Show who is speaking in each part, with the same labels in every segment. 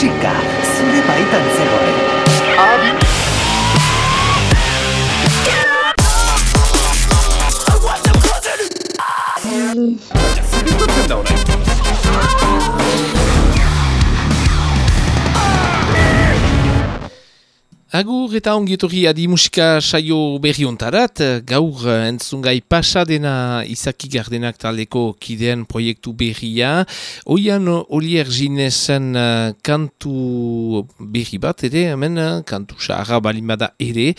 Speaker 1: musika zure baitan zegoen. Adi!
Speaker 2: Agur eta ongietorri adi musika saio berri ontarat, gaur entzungai pasadena izaki gardenak taleko kideen proiektu berria. Oian Olier Ginesen uh, kantu berri bat ere, hemen kantu sahara balimada ere.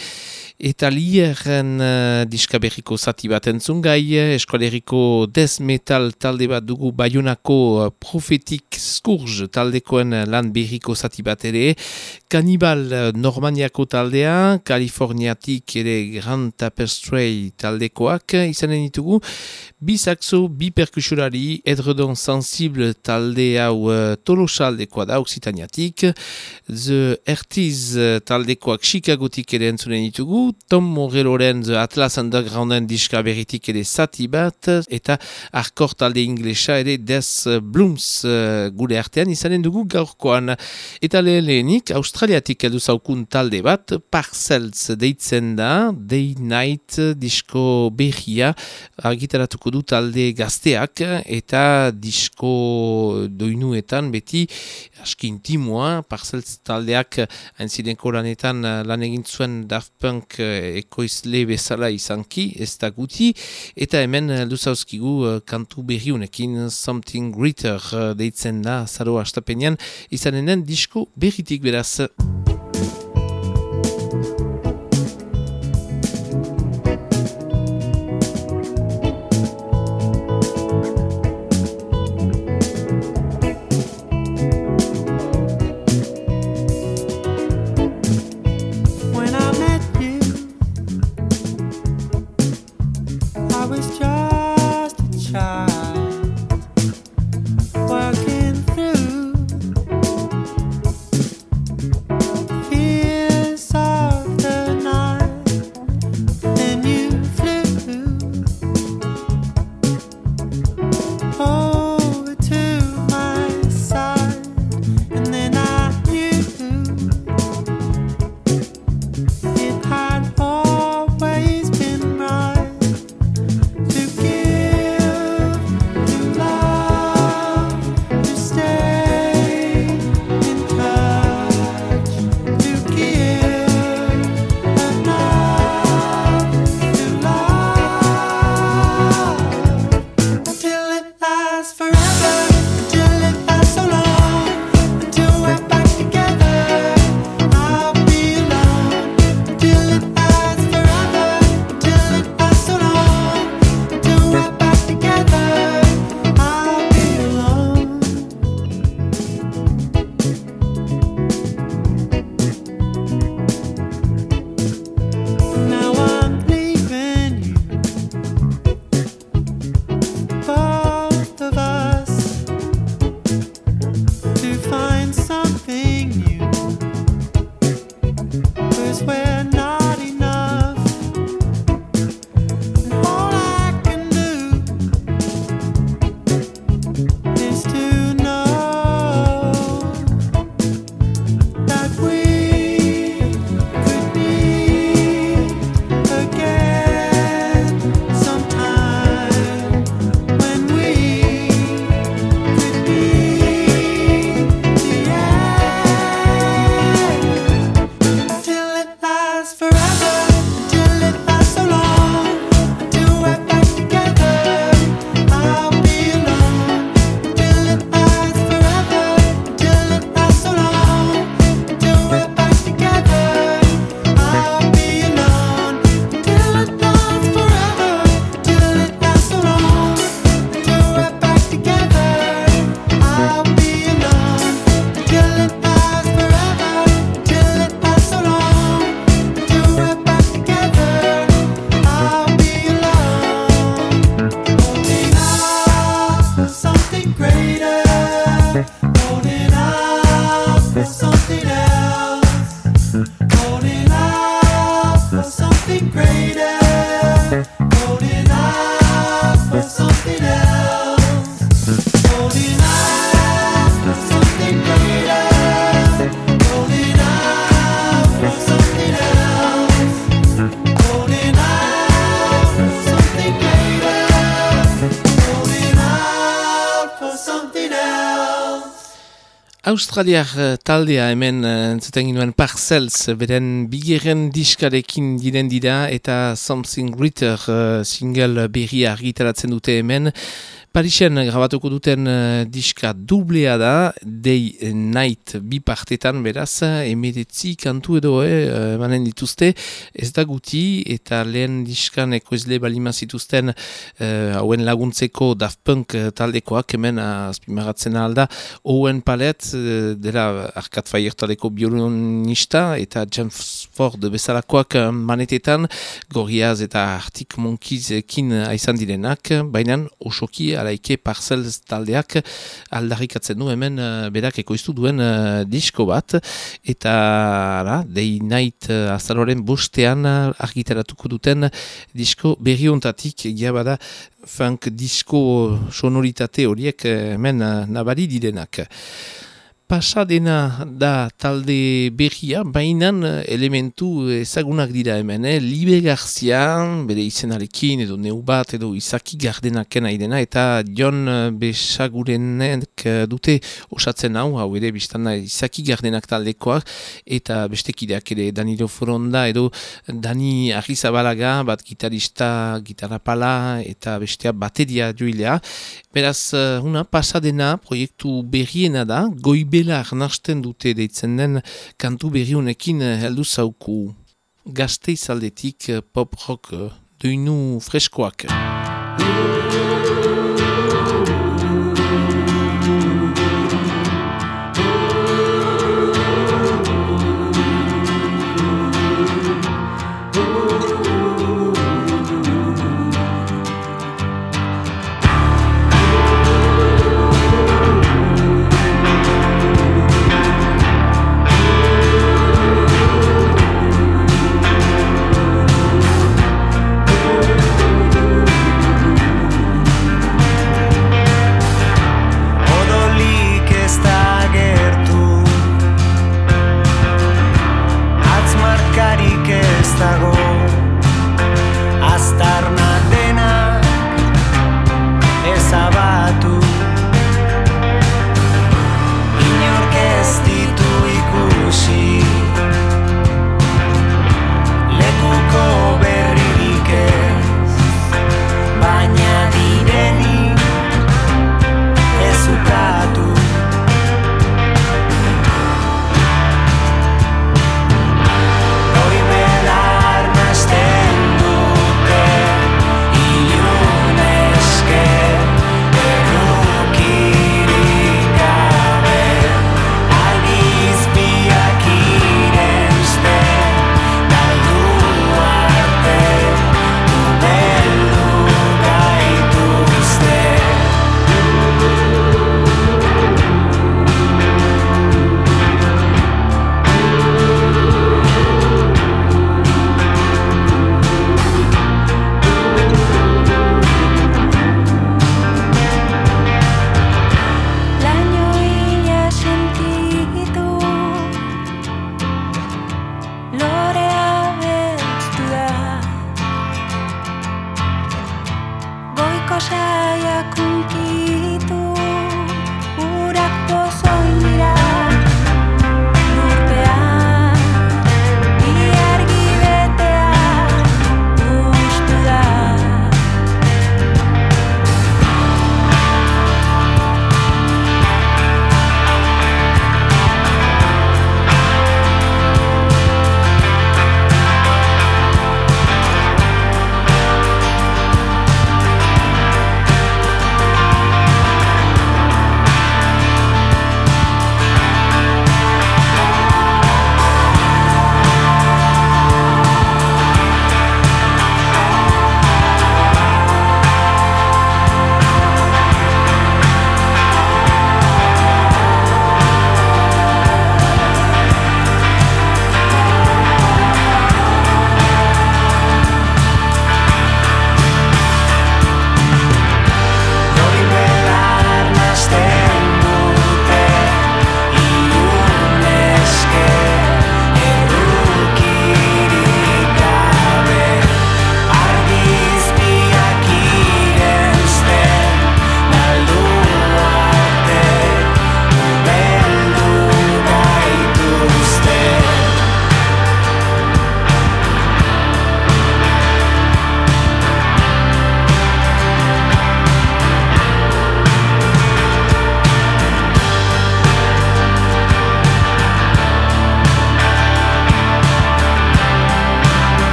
Speaker 2: Eta lieren uh, diska berriko zati bat entzungai, eskoleriko Death talde bat dugu Bayonako uh, Prophetic Scourge taldekoen lan berriko zati bat ere. Kanibal uh, Normania Espainiako taldea, Kaliforniatik ere Grand Tapestry taldekoak izanen ditugu, bi saxo, bi perkusurari, edredon sensible talde hau uh, tolosaldekoa da, Occitaniatik, The Ertiz taldekoak Chicagotik ere entzunen ditugu, Tom Moreloren The Atlas Undergrounden diska beritik ere sati bat, eta arkor talde inglesa ere Des Blooms uh, gure artean izanen dugu gaurkoan. Eta lehenik, Australiatik edu zaukun talde bat, Parcells deitzen da, Day Night disko behia, argitaratuko du talde gazteak, eta disko doinuetan beti askin timua, Parcells taldeak hainzidenko lanetan lan egin zuen Daft Punk ekoizle bezala izanki, ez da guti, eta hemen luzauzkigu kantu behiunekin Something Greater deitzen da, zaro astapenean, izanen disko behitik beraz. Australiar uh, taldea hemen uh, entzuten ginuen Parcells beren bigeren diskarekin diren dira eta Something Greater single berri argitaratzen dute hemen Parisen grabatuko duten uh, diska dublea da, Day Night bi partetan beraz, emedetzi kantu edo eh, manen dituzte, ez da guti eta lehen diskan ekoizle balima zituzten uh, hauen laguntzeko Daft Punk taldekoak hemen azpimaratzen alda, Owen Palet, uh, dela arkat faier taldeko biolonista eta James Ford bezalakoak manetetan, Goriaz eta Arctic Monkeys ekin aizan direnak, baina osoki alaike parcel taldeak aldarrikatzen du hemen uh, berak ekoiztu duen uh, disko bat. Eta ara, day night uh, azaroren bostean argitaratuko duten disko berri ontatik bada funk disko sonoritate horiek hemen nabari direnak pasadena da talde berria, bainan eh, elementu ezagunak dira hemen, eh? Libe Garzia, bere izenarekin edo neu bat edo izaki gardenaken aidena, eta John eh, Besagurenek eh, dute osatzen hau, hau ere biztan da izaki gardenak taldekoak, eta bestekideak ere Danilo Foronda edo Dani Arrizabalaga, bat gitarista, gitarapala, eta bestea bateria joilea. Beraz, una pasadena proiektu berriena da, goibe dela arnasten dute deitzen den kantu berriunekin eh, heldu zauku gazte izaldetik eh, pop rock eh, duinu freskoak.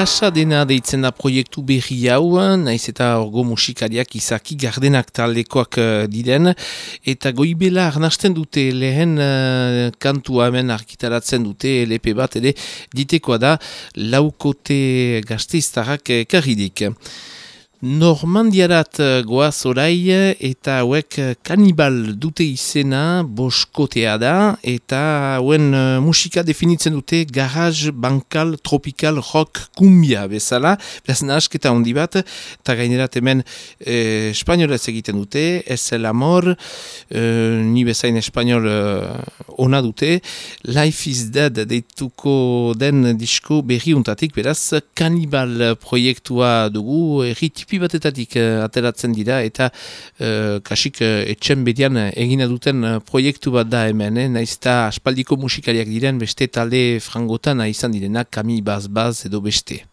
Speaker 2: Pasa dena deitzen da proiektu berri hau, naiz eta orgo musikariak izaki gardenak talekoak uh, diren, eta goibela arnasten dute lehen uh, kantua hemen arkitaratzen dute LP bat, ere ditekoa da laukote gazteiztarrak karridik. Normandiarat eh, goaz orai eta hauek eh, kanibal dute izena boskotea da eta hauen musika definitzen dute garaj, bankal, tropical, rock, kumbia bezala. Beraz nahasketa hondi bat eta gainerat hemen eh, espainolez egiten dute, ez el amor, eh, ni bezain espainol ona dute. Life is dead deituko den disko berri untatik, beraz kanibal proiektua dugu, erritip tipi batetatik uh, ateratzen dira eta uh, kasik uh, etxen bedian egina duten proiektu bat da hemen, eh? naiz eta aspaldiko musikariak diren beste talde frangotan izan direnak kami baz-baz edo beste.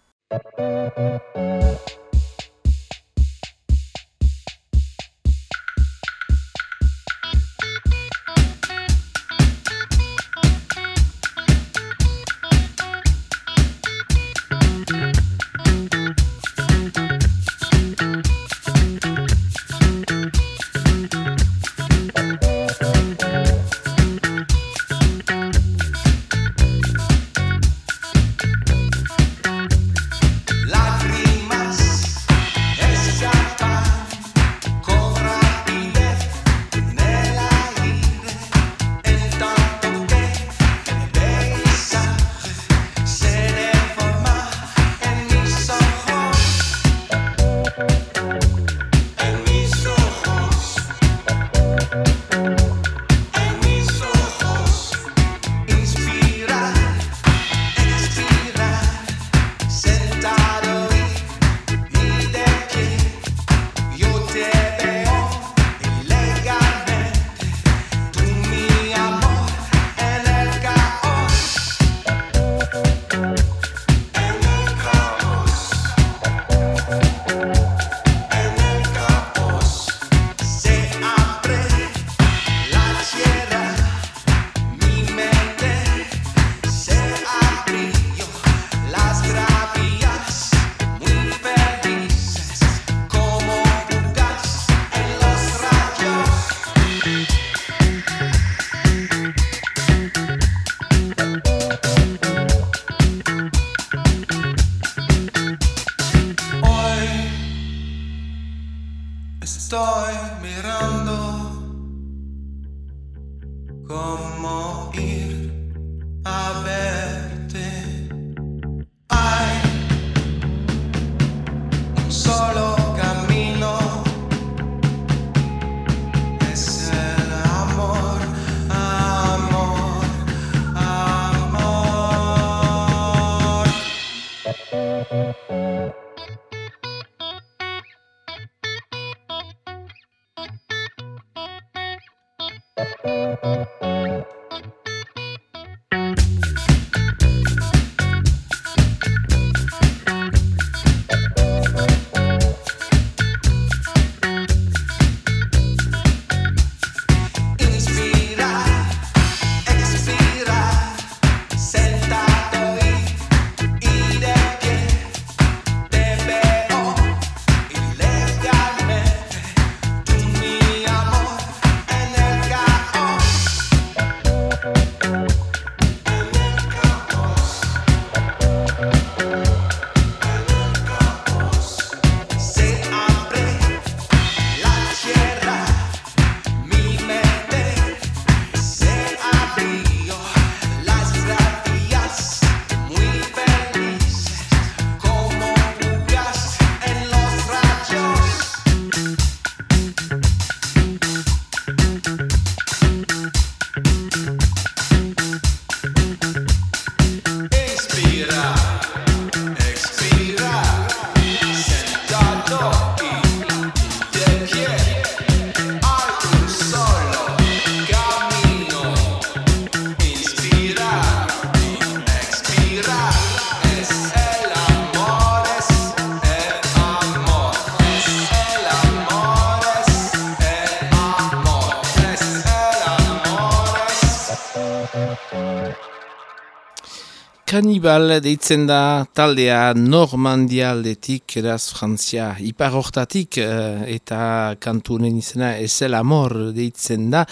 Speaker 3: Kanibal deitzen da taldea Normandialdetik eraz Frantzia iparortatik uh, eta kantunen izena Ezel Amor deitzen da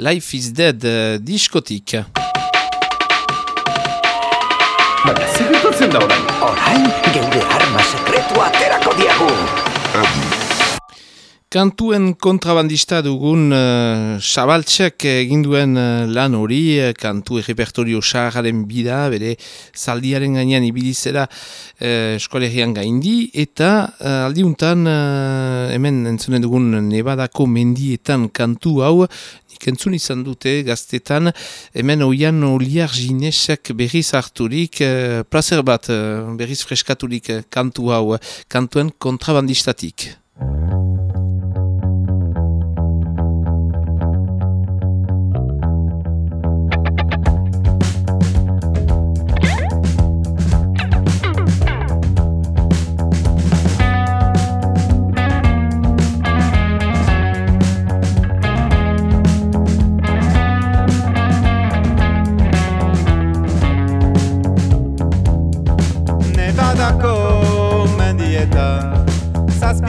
Speaker 3: Life is Dead uh, diskotik.
Speaker 4: Baina, zer da orain?
Speaker 1: Orain, geure arma sekretua aterako diagu.
Speaker 3: Kantuen kontrabandista dugun uh, Sabaltxek eginduen uh, lan hori, uh, kantu repertorio xarraren bida, bere zaldiaren gainean ibilizera uh, eskolerian gaindi, eta uh, aldiuntan uh, hemen entzunen dugun Nevadako mendietan kantu hau, nik entzun izan dute gaztetan, hemen oian oliar jinesek berriz harturik, uh, placer bat berriz freskaturik kantu hau, kantuen kontrabandistatik.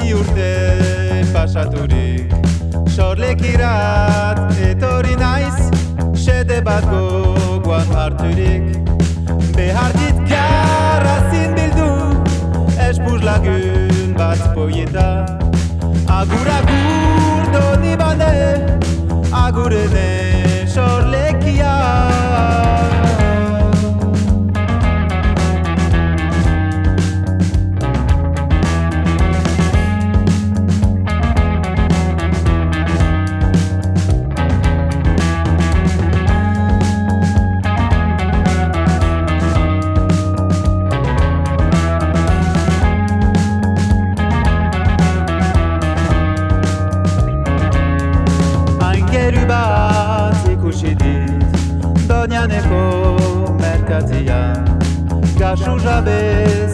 Speaker 2: bi urte
Speaker 3: pasaturik. Sorlekirat etorri naiz Sede bat gogoan harturik Behar dit garrazin bildu Espuz lagun bat poieta. Agur agur doni bane Agurene Kasu jabe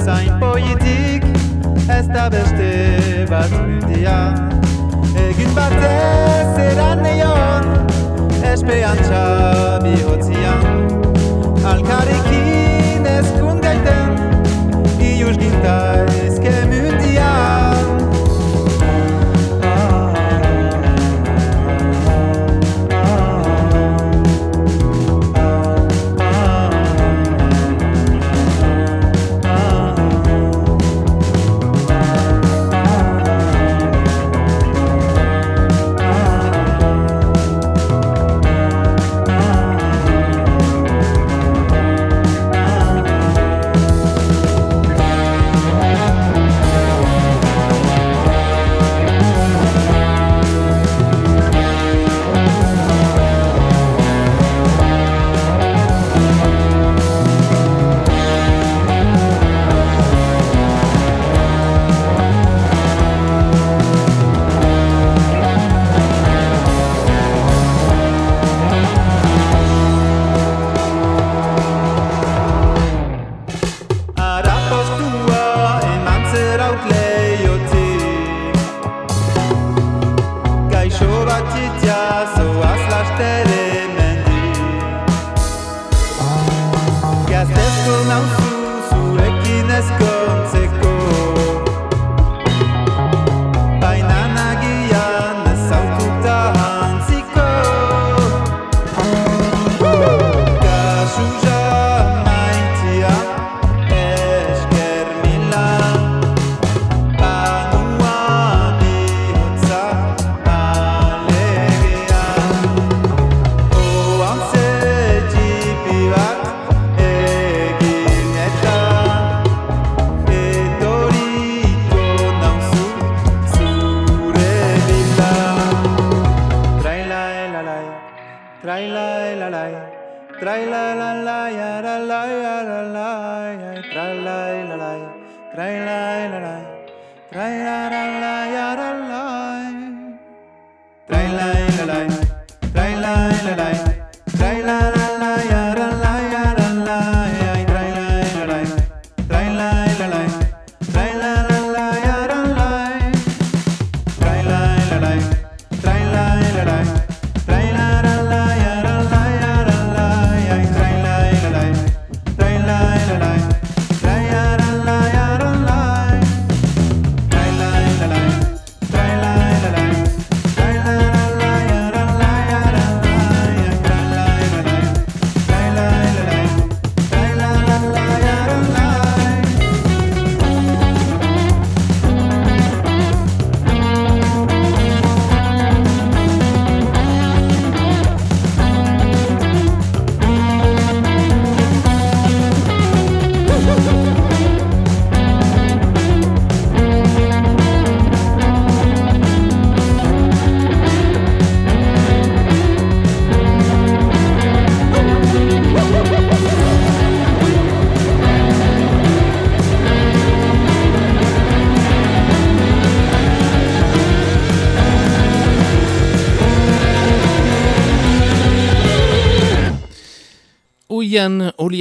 Speaker 3: zain politik Ez da beste bat mundia Egin batez eran neon Esperantza bihotzian Egin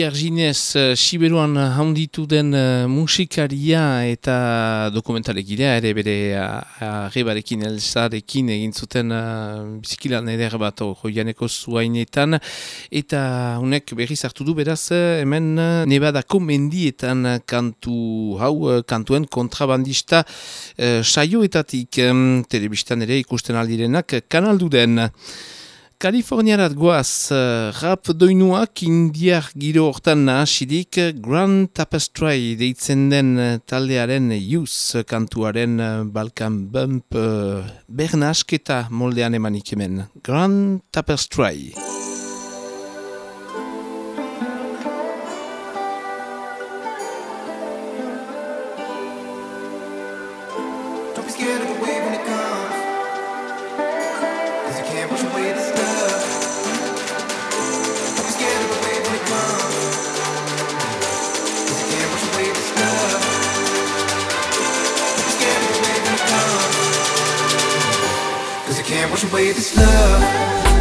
Speaker 2: Arginez, uh, Siberuan handitu den uh, musikaria eta dokumentalek ere bere arrebarekin, uh, elzarekin egin zuten uh, bizikilan eder bat joianeko zuainetan eta unek berri zartu du beraz hemen nebadako mendietan kantu hau kantuen kontrabandista uh, saioetatik telebistan ere ikusten aldirenak kanaldu den. Kaliforniarat goaz, uh, rap doinuak indiar giro hortan nahasidik Grand Tapestry deitzen den uh, taldearen Youth kantuaren Balkan Bump uh, bernasketa moldean emanik hemen. Grand Tapestry. Away this love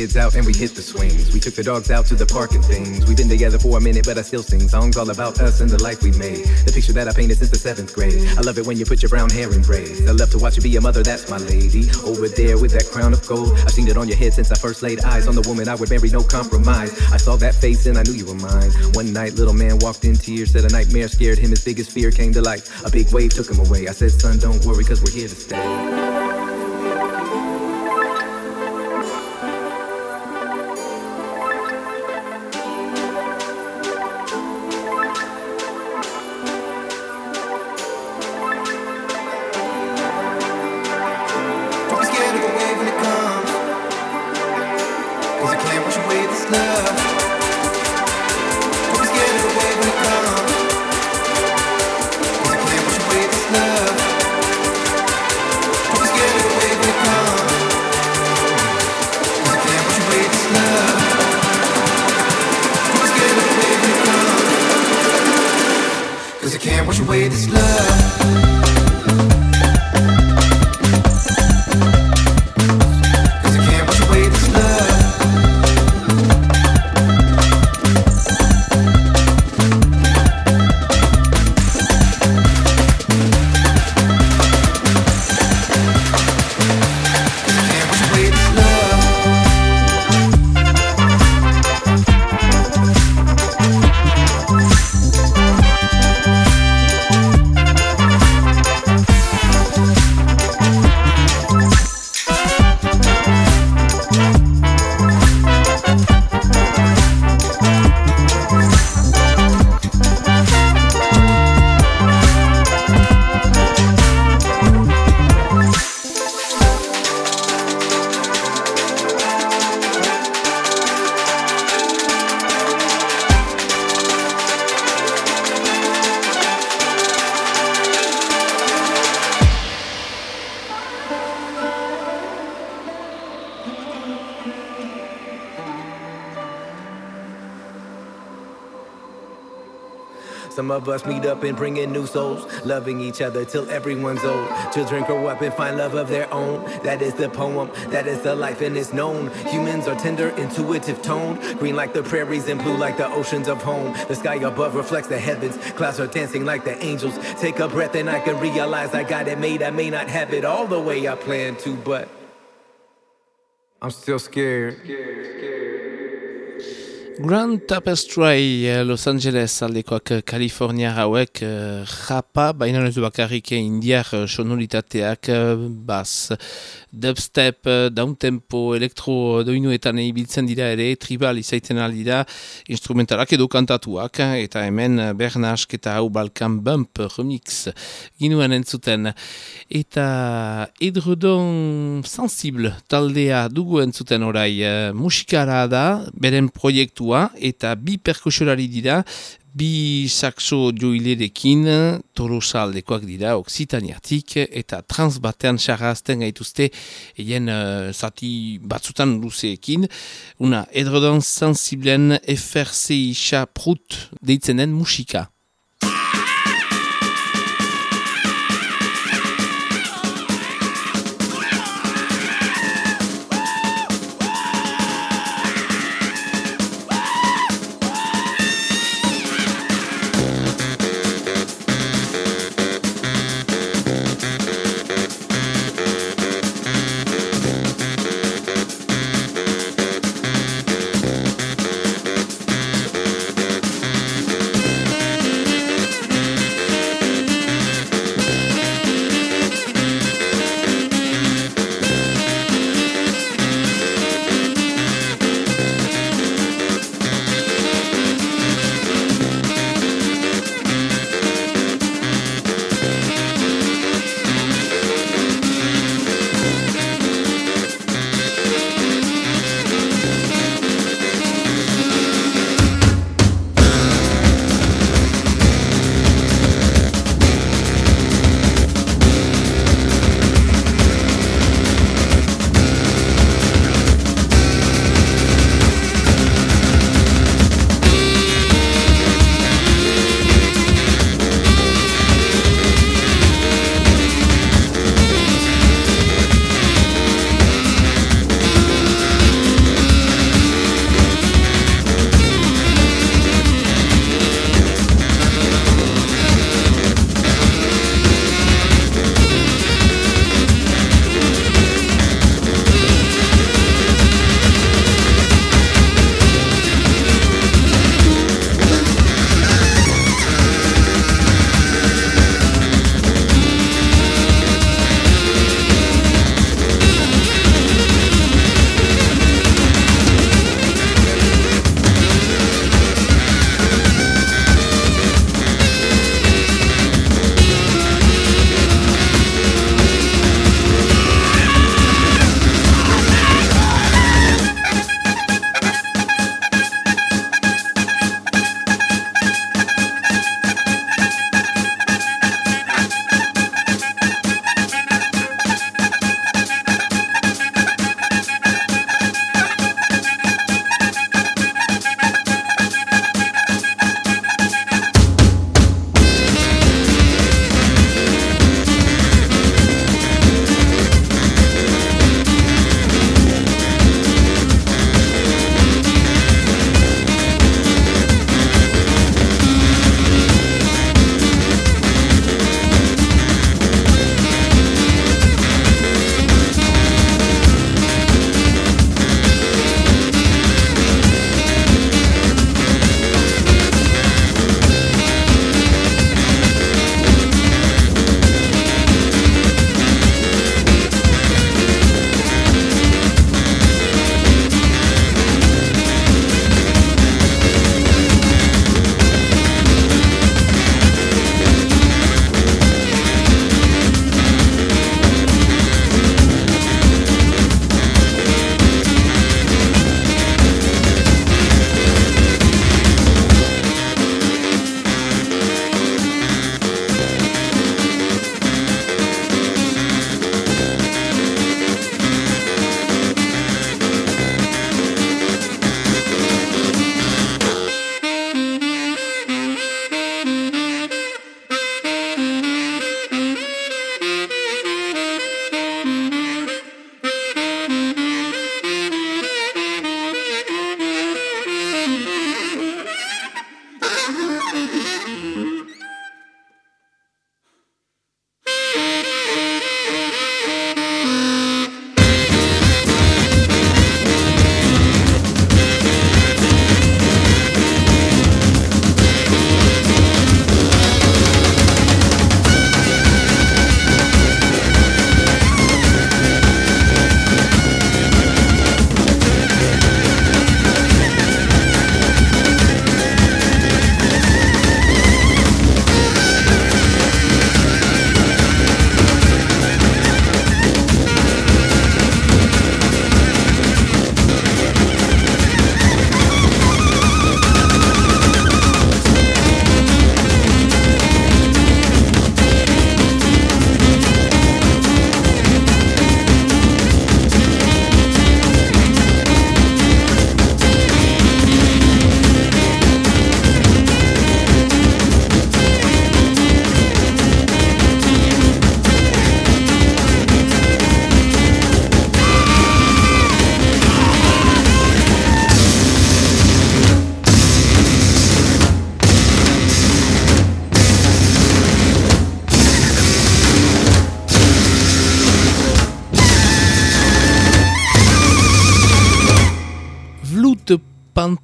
Speaker 5: kids out and we hit the swings. We took the dogs out to the park and things. We've been together for a minute, but I still sing songs all about us and the life we made. The picture that I painted since the seventh grade. I love it when you put your brown hair in braids. I love to watch you be a mother, that's my lady. Over there with that crown of gold. I've seen it on your head since I first laid eyes on the woman I would marry, no compromise. I saw that face and I knew you were mine. One night, little man walked in tears, said a nightmare scared him. His biggest fear came to life. A big wave took him away. I said, son, don't worry, cause we're here to stay. can't wash away this love. Us meet up and bring in new souls, loving each other till everyone's old. Children grow up and find love of their own. That is the poem, that is the life, and it's known. Humans are tender, intuitive tone, green like the prairies and blue like the oceans of home. The sky above reflects the heavens, clouds are dancing like the angels. Take a breath and I can realize I got it made. I may not have it all the way I plan to, but I'm still scared. scared, scared.
Speaker 2: Grand Tapestry eh, Los Angeles aldekoak eh, California hauek uh, japa, baina ez bakarrik indiar sonolitateak bas dubstep, downtempo, elektro doinuetan ibiltzen dira ere, tribal izaiten aldira instrumentalak edo kantatuak, eta hemen Bernask eta hau Balkan Bump remix ginuen entzuten. Eta edredon sensible taldea dugu entzuten orai musikara da, beren proiektu kantua eta bi perkusorari dira, bi saxo joilerekin torosa dira oksitaniatik eta transbatean xarrazten gaituzte eien uh, zati batzutan luzeekin una edrodon sensiblen FRC isa prut deitzen den musika.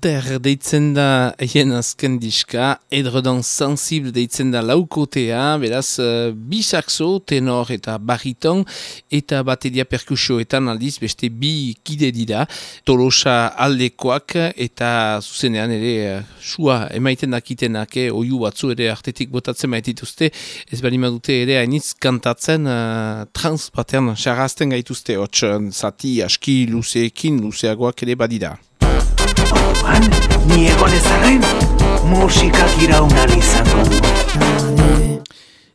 Speaker 6: Panther deitzen da eien azken diska, edredon sensible deitzen da laukotea, beraz, uh, bi saxo, tenor eta bariton, eta bateria perkusioetan aldiz, beste bi kide dira, tolosa aldekoak, eta zuzenean ere, uh, sua emaiten dakitenak, eh, oiu batzu ere artetik botatzen maitituzte, ez bali dute ere hainitz kantatzen uh, trans batean xarrazten gaituzte, hotx, zati, aski, luzeekin, luzeagoak ere badira.
Speaker 1: Orduan, ni egon ezaren, musikak irauna izango.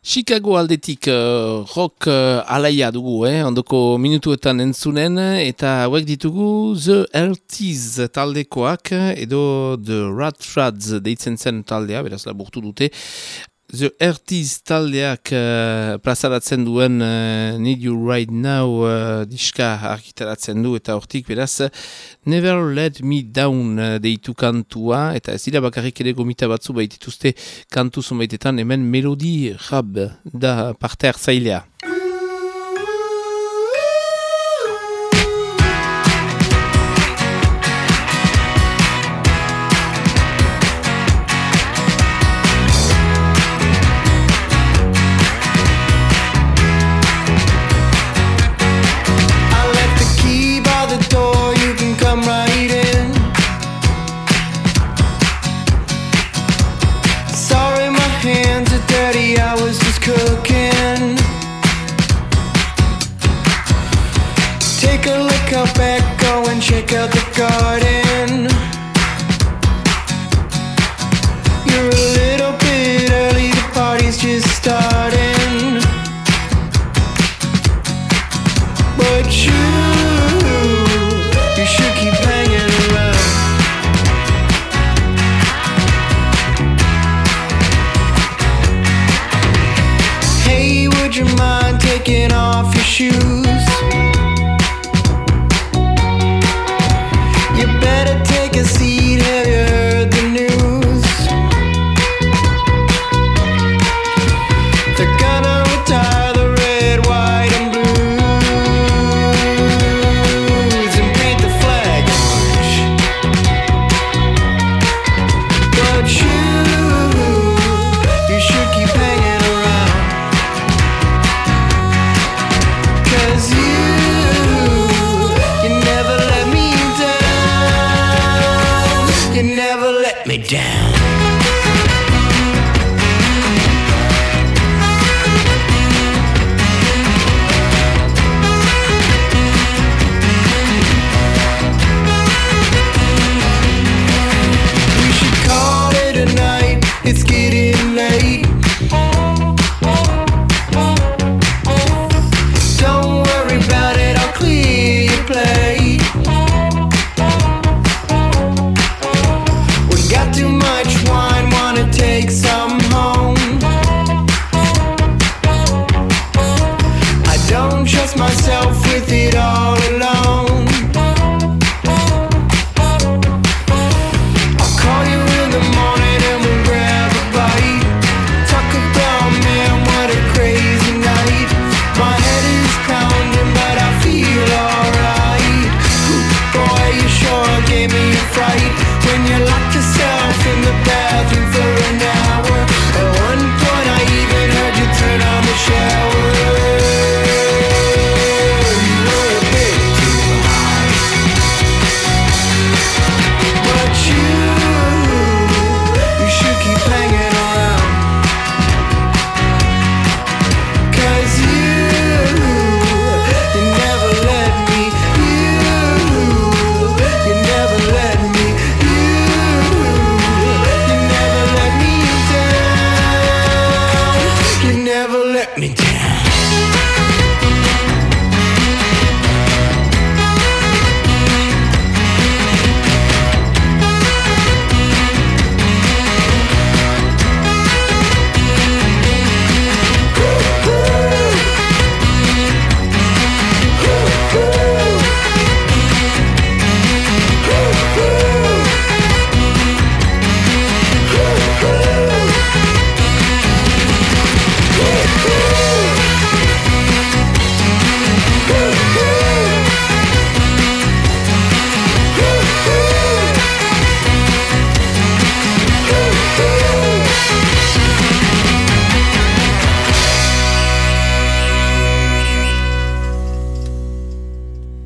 Speaker 6: Chicago aldetik uh, rock uh, alaia dugu, eh? ondoko minutuetan entzunen, eta hauek ditugu The Ertiz taldekoak, edo The Rat Rads deitzen zen taldea, beraz laburtu dute, The Ertiz taldeak uh, plazaratzen duen uh, Need You Right Now uh, diska arkitaratzen du eta hortik beraz Never Let Me Down uh, deitu kantua eta ez dira bakarrik ere gomita batzu baitituzte kantu zonbaitetan hemen melodi rab da parte hartzailea.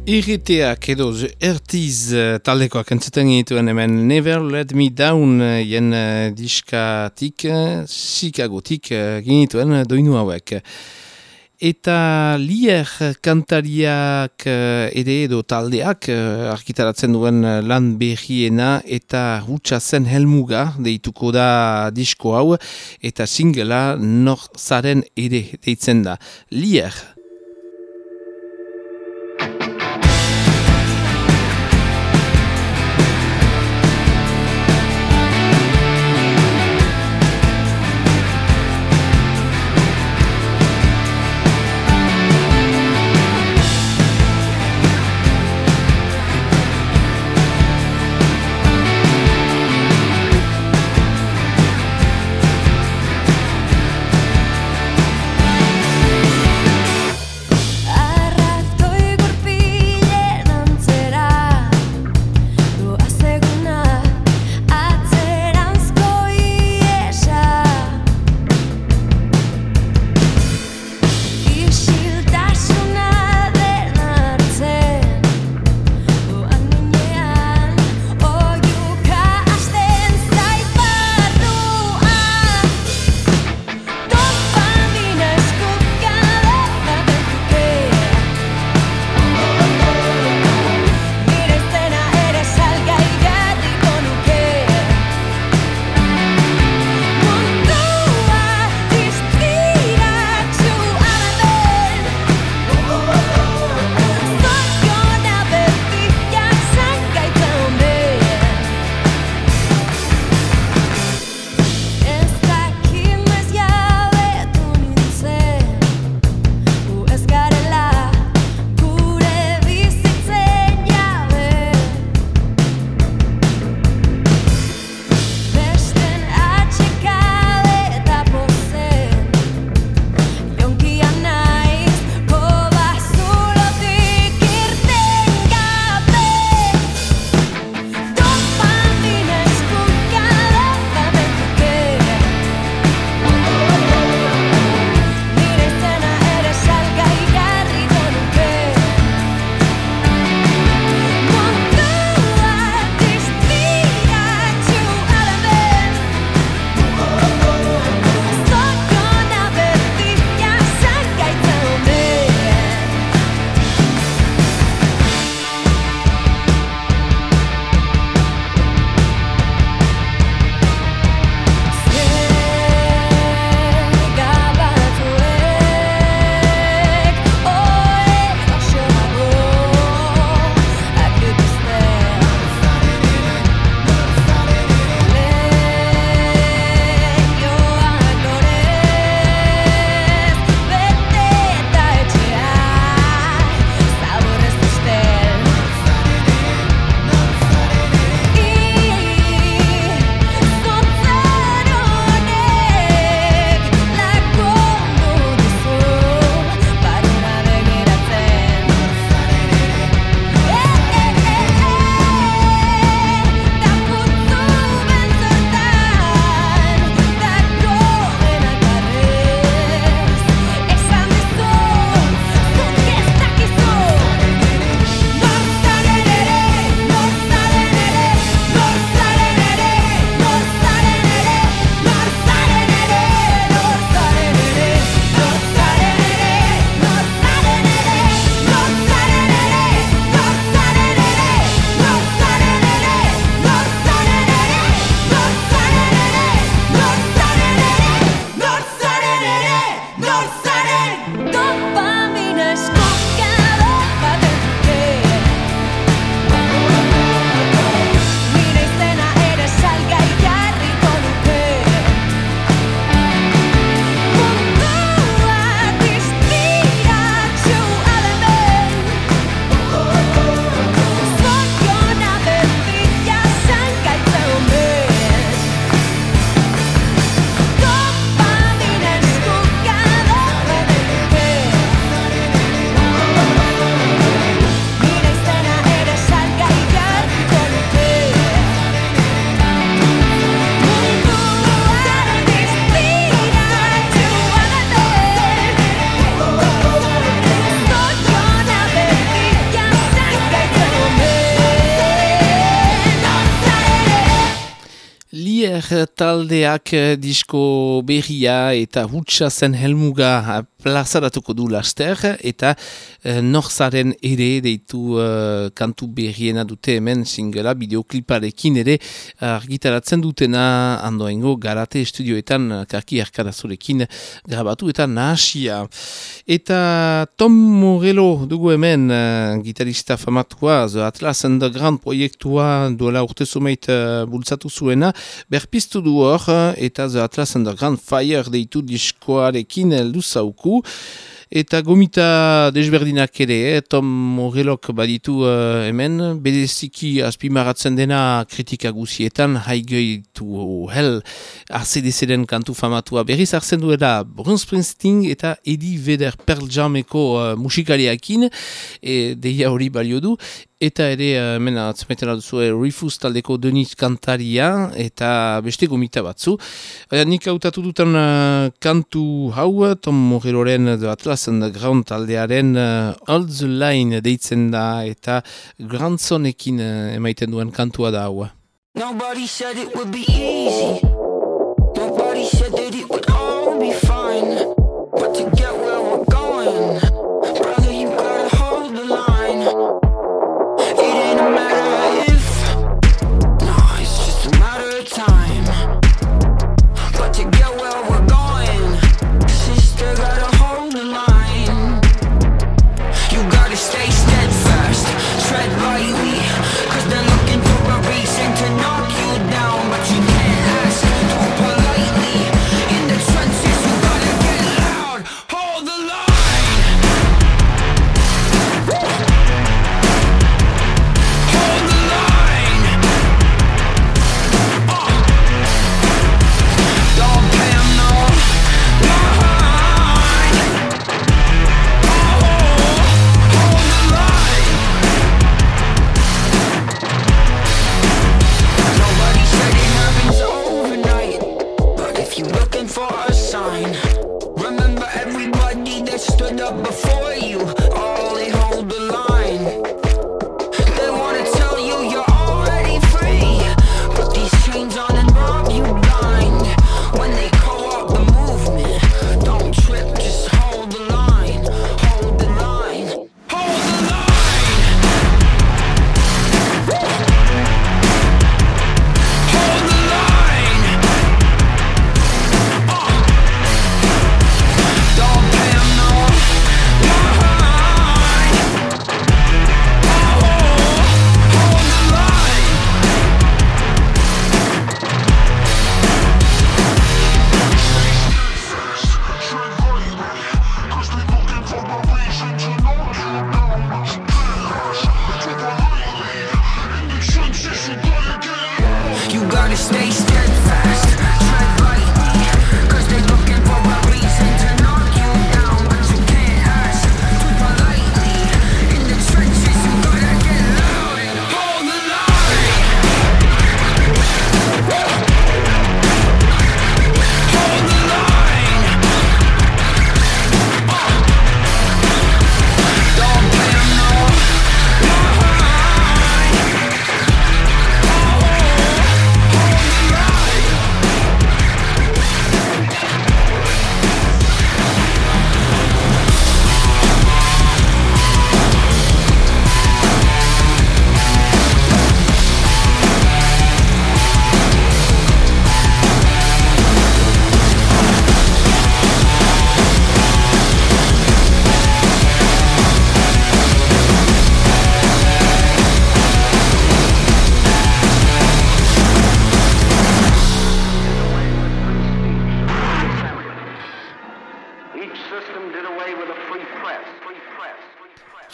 Speaker 2: Irriteak edo ertiz uh, taldekoak entzuten genituen hemen Never Let Me Down jen uh, diskatik, uh, Chicagotik genituen doinu hauek. Eta lier kantariak ere edo taldeak arkitaratzen duen lan berriena eta rutsa zen helmuga deituko da disko hau eta singela nor zaren ere deitzen da. Lier taldeak eh, disko berria eta hutsa zen helmuga plazaratuko du laster eta e, norzaren ere deitu e, kantu berriena dute hemen singela bideokliparekin ere argitaratzen dutena andoengo garate estudioetan kaki arkadazurekin grabatu eta nahasia. Eta Tom Morello dugu hemen gitarista famatua The Atlas Underground proiektua duela urte zumeit bultzatu zuena berpiztu du hor eta The Atlas Underground Fire deitu diskoarekin eldu zauku eta gomita desberdinak ere, eh? Tom Morelok baditu uh, hemen, bedeziki azpimaratzen dena kritika guzietan, haigeitu hel ACDC-den kantu famatua berriz arzen duela Bruce Springsteen eta Eddie Vedder Pearl Jameko uh, musikariakin, e, deia hori balio du, Eta ere, eh, hemen atzmetan duzu, Rifus taldeko Denis Kantaria eta beste gomita batzu. Baina nik hautatu dutan uh, kantu hau, Tom Moreloren Atlas and the Ground taldearen uh, All the Line deitzen da eta Grandsonekin uh, emaiten duen kantua da hau. Nobody said it would be easy Nobody said that it would all be fine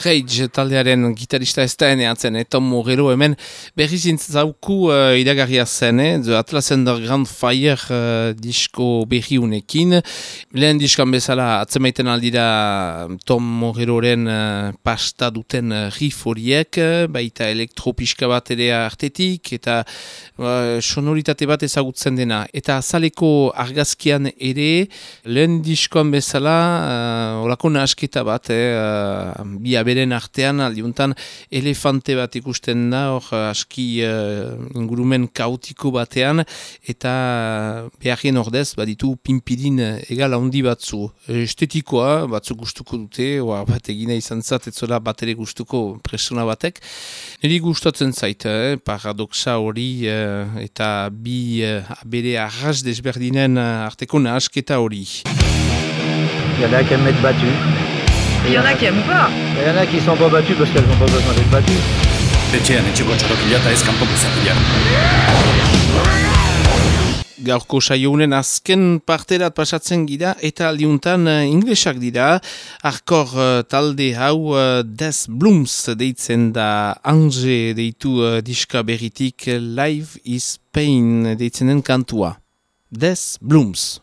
Speaker 2: Rage taldearen gitarista ez da eneatzen, eta eh? Morelo hemen berri zintzauku uh, eh, idagarria zen, eh? The Atlas Underground Fire uh, disko berri unekin. Lehen diskan bezala atzemaiten aldira Tom Moreloren uh, pasta duten uh, riff horiek, baita elektropiska bat ere artetik, eta uh, sonoritate bat ezagutzen dena. Eta azaleko argazkian ere, lehen diskoan bezala, uh, olako nasketa bat, eh? uh, aberen artean, aldiuntan elefante bat ikusten da, hor aski uh, ingurumen kautiko batean, eta beharien ordez, baditu pinpidin egal handi batzu. Estetikoa, batzu gustuko dute, oa, bat egina izan zat, ez zola bat ere gustuko presona batek. Neri gustatzen zait, eh? paradoxa hori uh, eta bi uh, abere arras desberdinen arteko nahasketa hori.
Speaker 7: Il y a aiment être battus.
Speaker 8: Il y en a qui aiment pas.
Speaker 7: Il y en a qui sont pas battus parce qu'elles n'ont pas besoin d'être battues.
Speaker 2: Gaurko saiounen azken parterat pasatzen gira eta aldiuntan uh, inglesak dira. Arkor uh, talde hau uh, Des Blooms deitzen da Ange deitu uh, diska berritik Live is Pain deitzen den kantua. Des Blooms.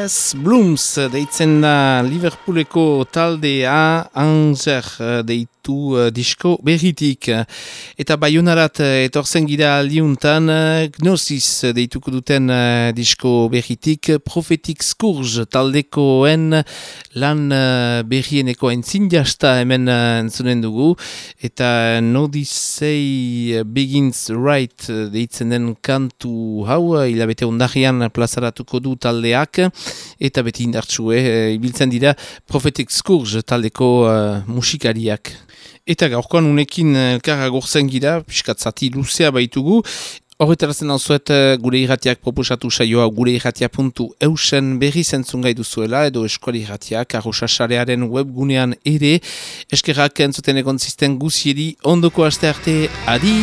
Speaker 2: Des Blooms deitzen da Liverpooleko taldea Anger deitu uh, disko berritik. Eta baiunarat etorzen gira liuntan Gnosis deituko duten uh, disko berritik Prophetic Scourge taldekoen lan uh, berrieneko entzin jasta hemen uh, entzunen dugu. Eta Nodisei Begins Right deitzen den kantu hau hilabete ondarian plazaratuko du taldeak eta beti indartsue, e, ibiltzen dira Prophetic Scourge taldeko uh, musikariak. Eta gaurkoan unekin elkarra gortzen gira, piskatzati luzea baitugu, Horretarazen hau zuet gure irratiak proposatu saioa gure irratia.eusen eusen berri zentzun gai duzuela edo eskuali irratiak arrosasarearen webgunean ere eskerrak entzuten egon zisten guzieri ondoko aste arte adi!